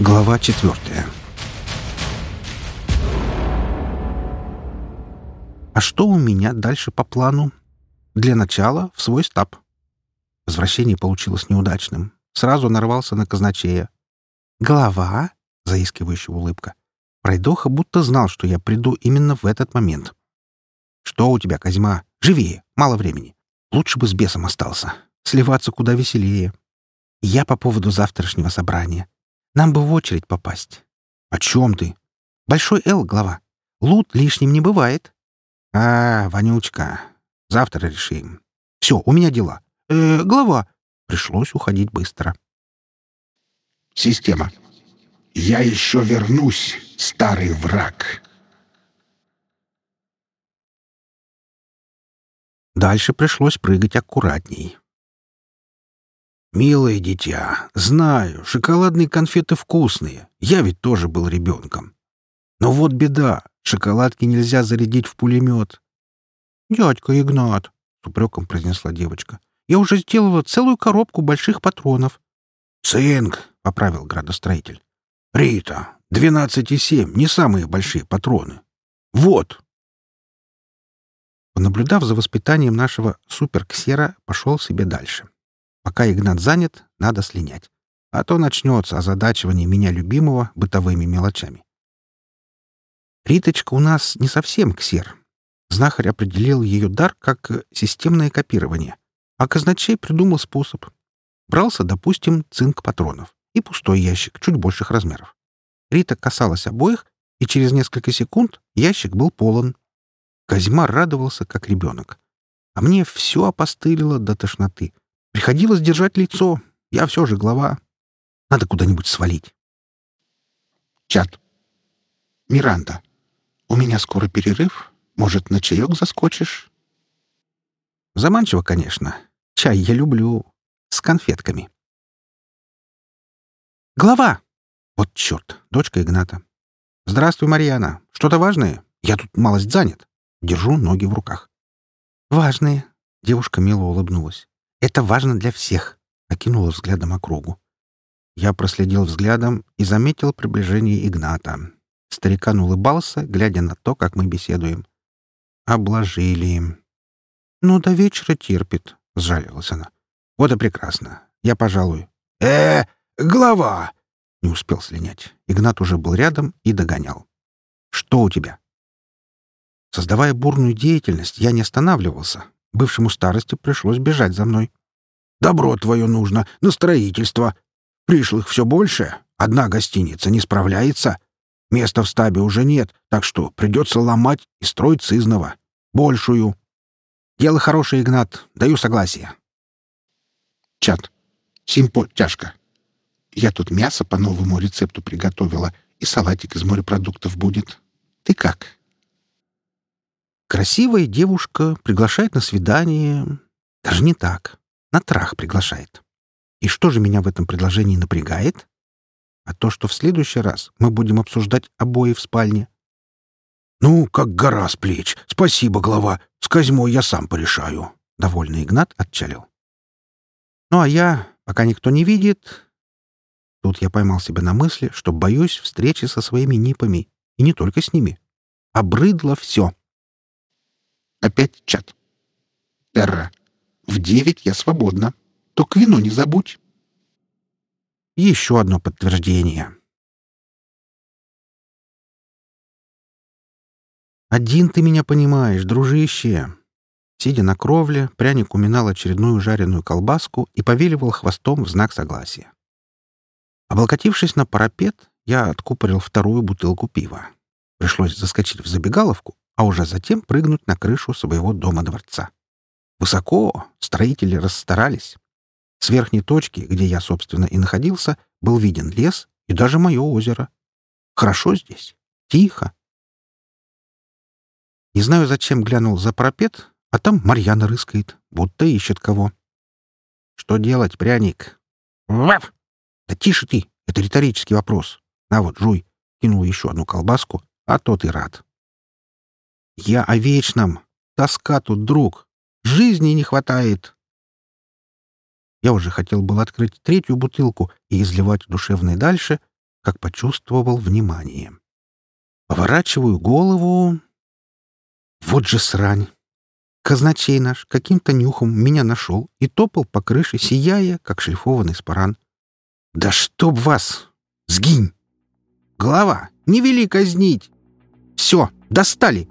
Глава четвертая. А что у меня дальше по плану? Для начала в свой стаб. Возвращение получилось неудачным. Сразу нарвался на казначея. «Голова?» — заискивающая улыбка. Пройдоха будто знал, что я приду именно в этот момент. «Что у тебя, Козьма? Живее, мало времени. Лучше бы с бесом остался. Сливаться куда веселее. Я по поводу завтрашнего собрания. Нам бы в очередь попасть. О чем ты? Большой Л, глава. Лут лишним не бывает. А, Ванючка. Завтра решим. Все, у меня дела. Э, глава. Пришлось уходить быстро. Система. Я еще вернусь, старый враг. Дальше пришлось прыгать аккуратней. «Милое дитя, знаю, шоколадные конфеты вкусные. Я ведь тоже был ребенком. Но вот беда, шоколадки нельзя зарядить в пулемет». «Дядька Игнат», — с упреком произнесла девочка, — «я уже сделала целую коробку больших патронов». «Цинк», — поправил градостроитель. «Рита, двенадцать и семь — не самые большие патроны. Вот». Понаблюдав за воспитанием нашего суперксера, пошел себе дальше. Пока Игнат занят, надо слинять. А то начнется озадачивание меня любимого бытовыми мелочами. Риточка у нас не совсем ксер. Знахарь определил ее дар как системное копирование, а казначей придумал способ. Брался, допустим, цинк патронов и пустой ящик чуть больших размеров. Рита касалась обоих, и через несколько секунд ящик был полон. Козьма радовался, как ребенок. А мне все опостылило до тошноты — Приходилось держать лицо. Я все же глава. Надо куда-нибудь свалить. Чат. Миранда, у меня скоро перерыв. Может, на чаек заскочишь? Заманчиво, конечно. Чай я люблю. С конфетками. Глава! Вот черт, дочка Игната. Здравствуй, Марьяна. Что-то важное? Я тут малость занят. Держу ноги в руках. Важные. Девушка мило улыбнулась. Это важно для всех», — окинула взглядом округу. Я проследил взглядом и заметил приближение Игната. Старикан улыбался, глядя на то, как мы беседуем. «Обложили». «Ну, до вечера терпит», — сжалилась она. «Вот и прекрасно. Я, пожалуй». «Э, глава!» — не успел слинять. Игнат уже был рядом и догонял. «Что у тебя?» Создавая бурную деятельность, я не останавливался, Бывшему старости пришлось бежать за мной. «Добро твое нужно, на строительство. Пришлых все больше. Одна гостиница не справляется. Места в стабе уже нет, так что придется ломать и строить сызново. Большую». «Дело хорошее, Игнат. Даю согласие». Чат. Симпо тяжко. Я тут мясо по новому рецепту приготовила, и салатик из морепродуктов будет. Ты как?» Красивая девушка приглашает на свидание... Даже не так. На трах приглашает. И что же меня в этом предложении напрягает? А то, что в следующий раз мы будем обсуждать обои в спальне. «Ну, как гора с плеч. Спасибо, глава. С Козьмой я сам порешаю». Довольный Игнат отчалил. Ну, а я, пока никто не видит... Тут я поймал себя на мысли, что боюсь встречи со своими нипами. И не только с ними. Обрыдло все. Опять чат. Терра. В девять я свободна. Только вино не забудь. Еще одно подтверждение. Один ты меня понимаешь, дружище. Сидя на кровле, пряник уминал очередную жареную колбаску и повеливал хвостом в знак согласия. Облокотившись на парапет, я откупорил вторую бутылку пива. Пришлось заскочить в забегаловку а уже затем прыгнуть на крышу своего дома-дворца. Высоко, строители расстарались. С верхней точки, где я, собственно, и находился, был виден лес и даже мое озеро. Хорошо здесь, тихо. Не знаю, зачем глянул за парапет, а там Марьяна рыскает, будто ищет кого. Что делать, пряник? Ваф! Да тише ты, это риторический вопрос. На вот, жуй. Кинул еще одну колбаску, а тот и рад. Я о вечном. Тоска тут, друг. Жизни не хватает. Я уже хотел был открыть третью бутылку и изливать душевное дальше, как почувствовал внимание. Поворачиваю голову. Вот же срань! Казначей наш каким-то нюхом меня нашел и топал по крыше, сияя, как шлифованный спаран. «Да чтоб вас! Сгинь! Голова! Не вели казнить! Все, достали!